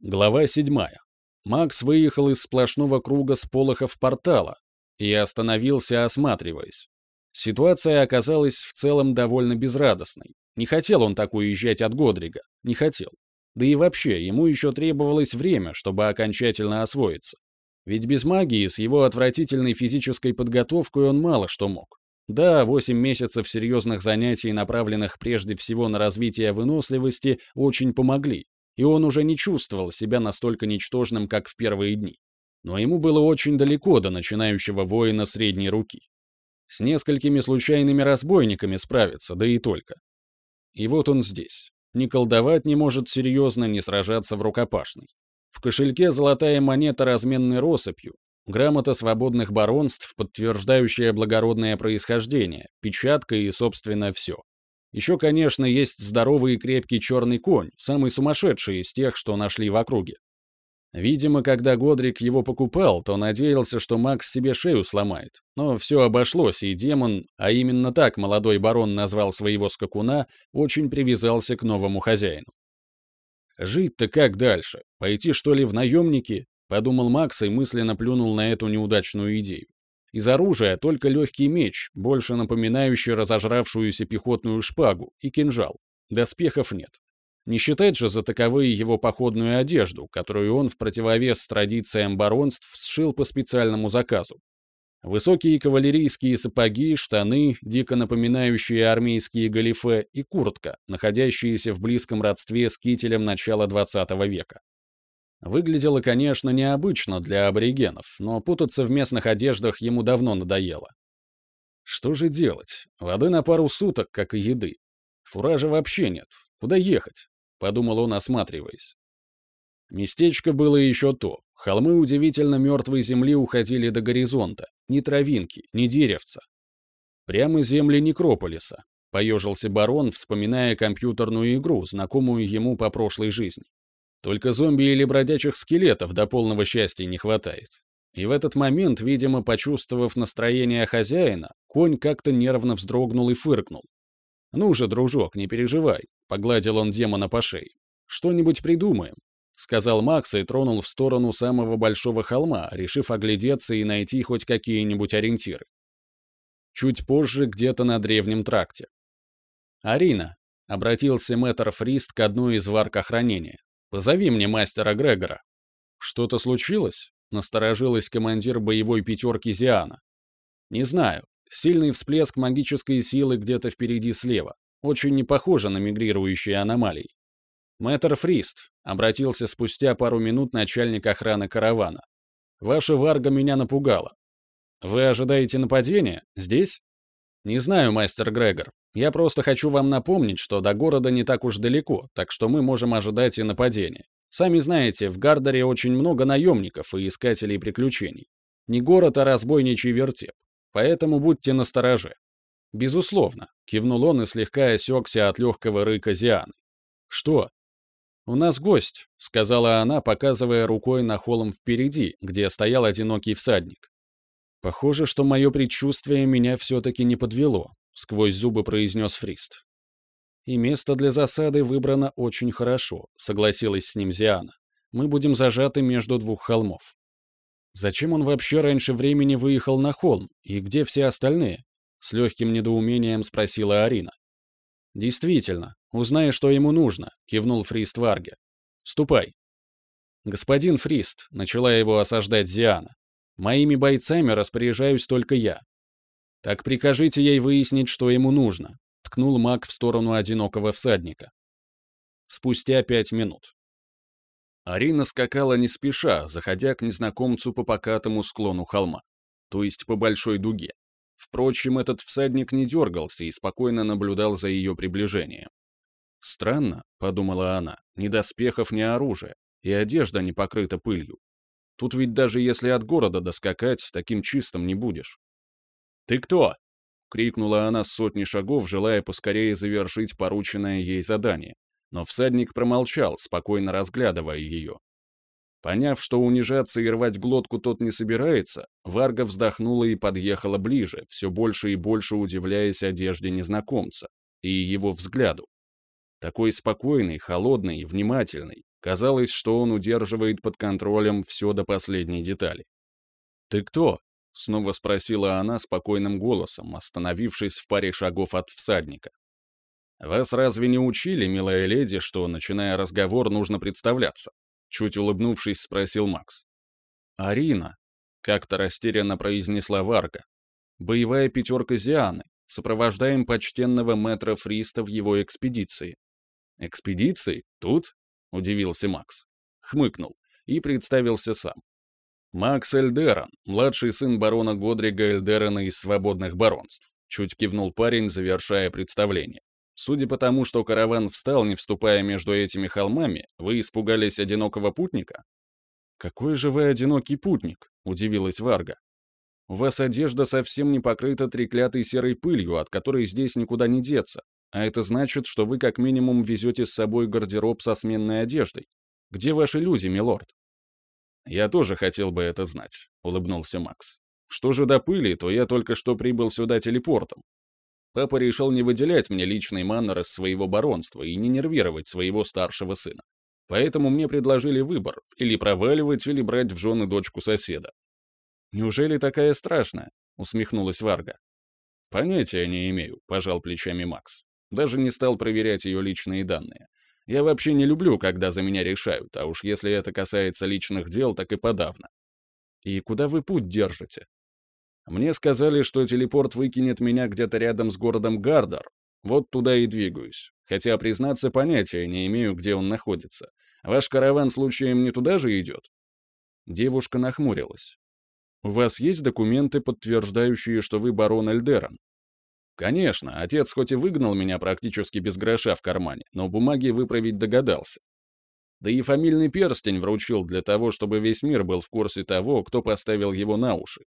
Глава 7. Макс выехал из сплошного круга сполохов портала и остановился, осматриваясь. Ситуация оказалась в целом довольно безрадостной. Не хотел он так уезжать от Годрига, не хотел. Да и вообще, ему еще требовалось время, чтобы окончательно освоиться. Ведь без магии, с его отвратительной физической подготовкой он мало что мог. Да, 8 месяцев серьезных занятий, направленных прежде всего на развитие выносливости, очень помогли, и он уже не чувствовал себя настолько ничтожным, как в первые дни. Но ему было очень далеко до начинающего воина средней руки. С несколькими случайными разбойниками справиться, да и только. И вот он здесь. Ни колдовать не может серьезно, ни сражаться в рукопашной. В кошельке золотая монета разменной россыпью, грамота свободных баронств, подтверждающая благородное происхождение, печатка и, собственно, все. Еще, конечно, есть здоровый и крепкий черный конь, самый сумасшедший из тех, что нашли в округе. Видимо, когда Годрик его покупал, то надеялся, что Макс себе шею сломает. Но все обошлось, и демон, а именно так молодой барон назвал своего скакуна, очень привязался к новому хозяину. «Жить-то как дальше? Пойти, что ли, в наемники?» — подумал Макс и мысленно плюнул на эту неудачную идею. Из оружия только легкий меч, больше напоминающий разожравшуюся пехотную шпагу, и кинжал. Доспехов нет. Не считать же за таковые его походную одежду, которую он в противовес традициям баронств сшил по специальному заказу. Высокие кавалерийские сапоги, штаны, дико напоминающие армейские галифе, и куртка, находящиеся в близком родстве с кителем начала XX века. Выглядело, конечно, необычно для аборигенов, но путаться в местных одеждах ему давно надоело. Что же делать? Воды на пару суток, как и еды. Фуража вообще нет. Куда ехать? Подумал он, осматриваясь. Местечко было еще то. Холмы удивительно мертвой земли уходили до горизонта. Ни травинки, ни деревца. Прямо земли некрополиса. Поежился барон, вспоминая компьютерную игру, знакомую ему по прошлой жизни. Только зомби или бродячих скелетов до полного счастья не хватает. И в этот момент, видимо, почувствовав настроение хозяина, конь как-то нервно вздрогнул и фыркнул. «Ну же, дружок, не переживай», — погладил он демона по шее. «Что-нибудь придумаем», — сказал Макс и тронул в сторону самого большого холма, решив оглядеться и найти хоть какие-нибудь ориентиры. Чуть позже где-то на древнем тракте. «Арина», — обратился мэтр Фрист к одной из варк охранения. Позови мне мастера Грегора». «Что-то случилось?» — насторожилась командир боевой пятерки Зиана. «Не знаю. Сильный всплеск магической силы где-то впереди слева. Очень не похоже на мигрирующие аномалии». «Мэтр Фрист», — обратился спустя пару минут начальник охраны каравана. «Ваша варга меня напугала. Вы ожидаете нападения? Здесь?» «Не знаю, мастер Грегор. Я просто хочу вам напомнить, что до города не так уж далеко, так что мы можем ожидать и нападения. Сами знаете, в Гардере очень много наемников и искателей приключений. Не город, а разбойничий вертеп. Поэтому будьте настороже. Безусловно, кивнул он и слегка осекся от легкого рыка Зианы. Что? У нас гость, сказала она, показывая рукой на холм впереди, где стоял одинокий всадник. Похоже, что мое предчувствие меня все-таки не подвело сквозь зубы произнес Фрист. И место для засады выбрано очень хорошо, согласилась с ним Зиана. Мы будем зажаты между двух холмов. Зачем он вообще раньше времени выехал на холм? И где все остальные? С легким недоумением спросила Арина. Действительно, узнай, что ему нужно, кивнул Фрист Варге. Ступай. Господин Фрист, начала его осаждать Зиана. Моими бойцами распоряжаюсь только я. «Так прикажите ей выяснить, что ему нужно», — ткнул маг в сторону одинокого всадника. Спустя пять минут. Арина скакала не спеша, заходя к незнакомцу по покатому склону холма, то есть по большой дуге. Впрочем, этот всадник не дергался и спокойно наблюдал за ее приближением. «Странно», — подумала она, — «ни доспехов, ни оружия, и одежда не покрыта пылью. Тут ведь даже если от города доскакать, таким чистым не будешь. «Ты кто?» — крикнула она с сотни шагов, желая поскорее завершить порученное ей задание. Но всадник промолчал, спокойно разглядывая ее. Поняв, что унижаться и рвать глотку тот не собирается, Варга вздохнула и подъехала ближе, все больше и больше удивляясь одежде незнакомца и его взгляду. Такой спокойный, холодный, внимательный, Казалось, что он удерживает под контролем все до последней детали. «Ты кто?» — снова спросила она спокойным голосом, остановившись в паре шагов от всадника. «Вас разве не учили, милая леди, что, начиная разговор, нужно представляться?» Чуть улыбнувшись, спросил Макс. «Арина», — как-то растерянно произнесла Варга. «Боевая пятерка Зианы. Сопровождаем почтенного мэтра Фриста в его экспедиции». «Экспедиции? Тут?» — удивился Макс. Хмыкнул и представился сам. «Макс Эльдерон, младший сын барона Годрига Эльдерона из Свободных Баронств», чуть кивнул парень, завершая представление. «Судя по тому, что караван встал, не вступая между этими холмами, вы испугались одинокого путника?» «Какой же вы одинокий путник?» — удивилась Варга. «У вас одежда совсем не покрыта треклятой серой пылью, от которой здесь никуда не деться. А это значит, что вы как минимум везете с собой гардероб со сменной одеждой. Где ваши люди, милорд?» «Я тоже хотел бы это знать», — улыбнулся Макс. «Что же до пыли, то я только что прибыл сюда телепортом. Папа решил не выделять мне личный маннер из своего баронства и не нервировать своего старшего сына. Поэтому мне предложили выбор — или проваливать, или брать в жены дочку соседа. «Неужели такая страшная?» — усмехнулась Варга. «Понятия не имею», — пожал плечами Макс. Даже не стал проверять ее личные данные. Я вообще не люблю, когда за меня решают, а уж если это касается личных дел, так и подавно. И куда вы путь держите? Мне сказали, что телепорт выкинет меня где-то рядом с городом Гардер. Вот туда и двигаюсь. Хотя, признаться, понятия не имею, где он находится. Ваш караван случаем не туда же идет? Девушка нахмурилась. «У вас есть документы, подтверждающие, что вы барон Эльдерон?» Конечно, отец хоть и выгнал меня практически без гроша в кармане, но бумаги выправить догадался. Да и фамильный перстень вручил для того, чтобы весь мир был в курсе того, кто поставил его на уши.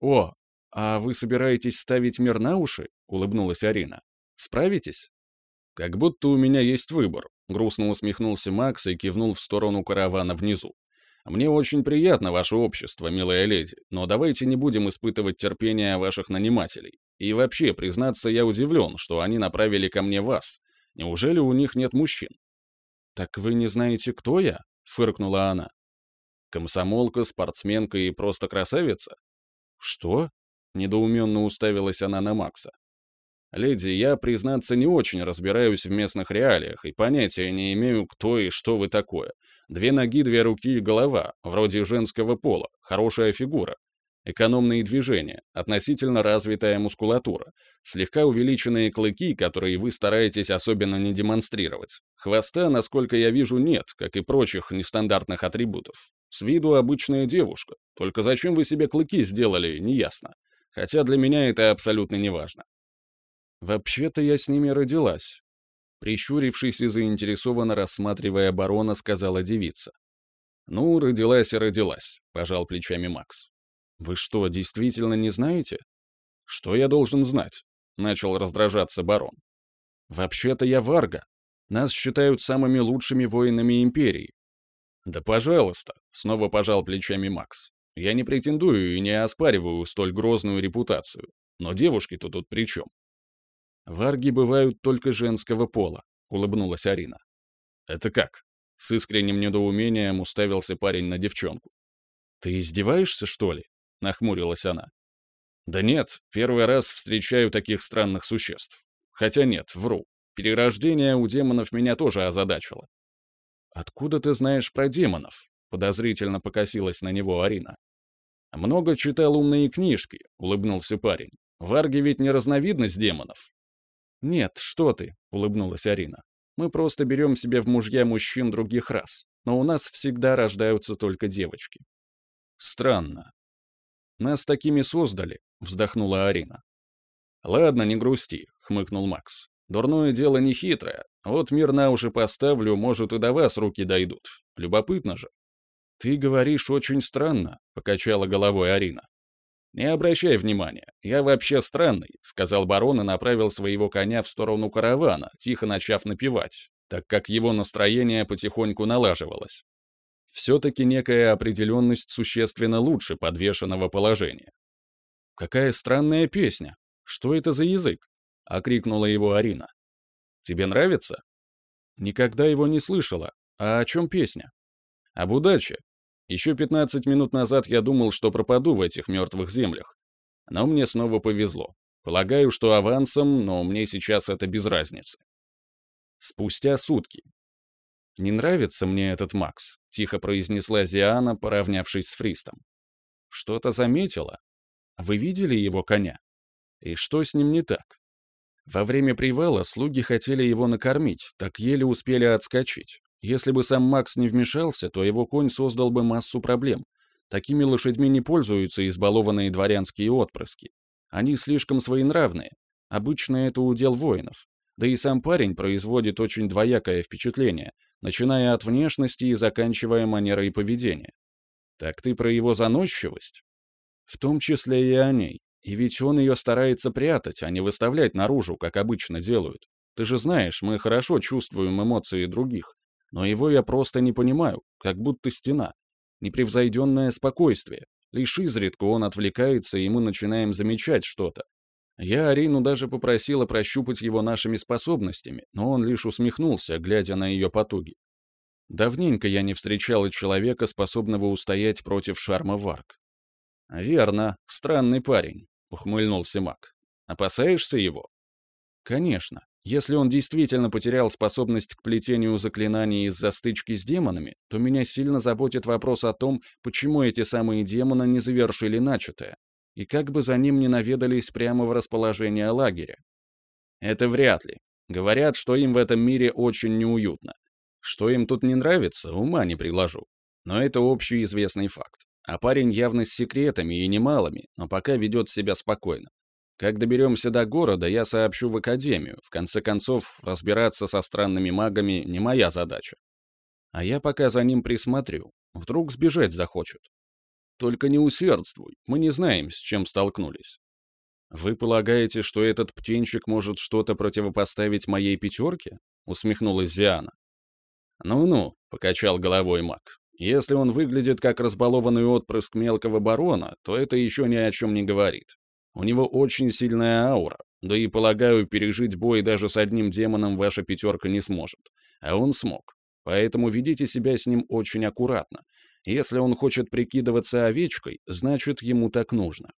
«О, а вы собираетесь ставить мир на уши?» — улыбнулась Арина. «Справитесь?» «Как будто у меня есть выбор», — грустно усмехнулся Макс и кивнул в сторону каравана внизу. «Мне очень приятно ваше общество, милая леди, но давайте не будем испытывать терпение ваших нанимателей. И вообще, признаться, я удивлен, что они направили ко мне вас. Неужели у них нет мужчин? «Так вы не знаете, кто я?» — фыркнула она. «Комсомолка, спортсменка и просто красавица?» «Что?» — недоуменно уставилась она на Макса. «Леди, я, признаться, не очень разбираюсь в местных реалиях и понятия не имею, кто и что вы такое. Две ноги, две руки и голова, вроде женского пола, хорошая фигура экономные движения, относительно развитая мускулатура, слегка увеличенные клыки, которые вы стараетесь особенно не демонстрировать. Хвоста, насколько я вижу, нет, как и прочих нестандартных атрибутов. С виду обычная девушка, только зачем вы себе клыки сделали, неясно. Хотя для меня это абсолютно неважно. Вообще-то я с ними родилась. Прищурившись и заинтересованно рассматривая барона, сказала девица. «Ну, родилась и родилась», — пожал плечами Макс. «Вы что, действительно не знаете?» «Что я должен знать?» — начал раздражаться барон. «Вообще-то я Варга. Нас считают самыми лучшими воинами Империи». «Да пожалуйста», — снова пожал плечами Макс. «Я не претендую и не оспариваю столь грозную репутацию. Но девушки-то тут при чем?» «Варги бывают только женского пола», — улыбнулась Арина. «Это как?» — с искренним недоумением уставился парень на девчонку. «Ты издеваешься, что ли?» — нахмурилась она. «Да нет, первый раз встречаю таких странных существ. Хотя нет, вру. Перерождение у демонов меня тоже озадачило». «Откуда ты знаешь про демонов?» — подозрительно покосилась на него Арина. «Много читал умные книжки», — улыбнулся парень. «Варги ведь не разновидность демонов». «Нет, что ты», — улыбнулась Арина. «Мы просто берем себе в мужья мужчин других рас, но у нас всегда рождаются только девочки». «Странно», нас такими создали», — вздохнула Арина. «Ладно, не грусти», — хмыкнул Макс. «Дурное дело не хитрое. Вот мир на уши поставлю, может, и до вас руки дойдут. Любопытно же». «Ты говоришь очень странно», — покачала головой Арина. «Не обращай внимания, я вообще странный», — сказал барон и направил своего коня в сторону каравана, тихо начав напевать, так как его настроение потихоньку налаживалось. Все-таки некая определенность существенно лучше подвешенного положения. «Какая странная песня! Что это за язык?» — окрикнула его Арина. «Тебе нравится?» «Никогда его не слышала», А о чем песня? Об удаче. Еще 15 минут назад я думал, что пропаду в этих мертвых землях. Но мне снова повезло. Полагаю, что авансом, но мне сейчас это без разницы. Спустя сутки. «Не нравится мне этот Макс», — тихо произнесла Зиана, поравнявшись с Фристом. «Что-то заметила? Вы видели его коня? И что с ним не так? Во время привала слуги хотели его накормить, так еле успели отскочить. Если бы сам Макс не вмешался, то его конь создал бы массу проблем. Такими лошадьми не пользуются избалованные дворянские отпрыски. Они слишком своенравные. Обычно это удел воинов. Да и сам парень производит очень двоякое впечатление, начиная от внешности и заканчивая манерой поведения. Так ты про его заносчивость? В том числе и о ней. И ведь он ее старается прятать, а не выставлять наружу, как обычно делают. Ты же знаешь, мы хорошо чувствуем эмоции других. Но его я просто не понимаю, как будто стена. Непревзойденное спокойствие. Лишь изредка он отвлекается, и мы начинаем замечать что-то. Я Арину даже попросила прощупать его нашими способностями, но он лишь усмехнулся, глядя на ее потуги. Давненько я не встречала человека, способного устоять против шарма Варк. «Верно, странный парень», — ухмыльнулся Мак. «Опасаешься его?» «Конечно. Если он действительно потерял способность к плетению заклинаний из-за стычки с демонами, то меня сильно заботит вопрос о том, почему эти самые демоны не завершили начатое, и как бы за ним не наведались прямо в расположение лагеря. Это вряд ли. Говорят, что им в этом мире очень неуютно. Что им тут не нравится, ума не приложу. Но это общеизвестный факт. А парень явно с секретами и немалыми, но пока ведет себя спокойно. Как доберемся до города, я сообщу в академию. В конце концов, разбираться со странными магами не моя задача. А я пока за ним присмотрю. Вдруг сбежать захочет. Только не усердствуй, мы не знаем, с чем столкнулись. Вы полагаете, что этот птенчик может что-то противопоставить моей пятерке? Усмехнулась Зиана. Ну-ну, покачал головой маг. Если он выглядит как разбалованный отпрыск мелкого барона, то это еще ни о чем не говорит. У него очень сильная аура, да и, полагаю, пережить бой даже с одним демоном ваша пятерка не сможет. А он смог. Поэтому ведите себя с ним очень аккуратно. Если он хочет прикидываться овечкой, значит, ему так нужно.